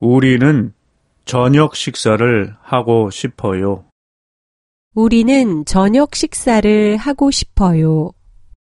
우리는 저녁 식사를 하고 싶어요. 우리는 저녁 식사를 하고 싶어요.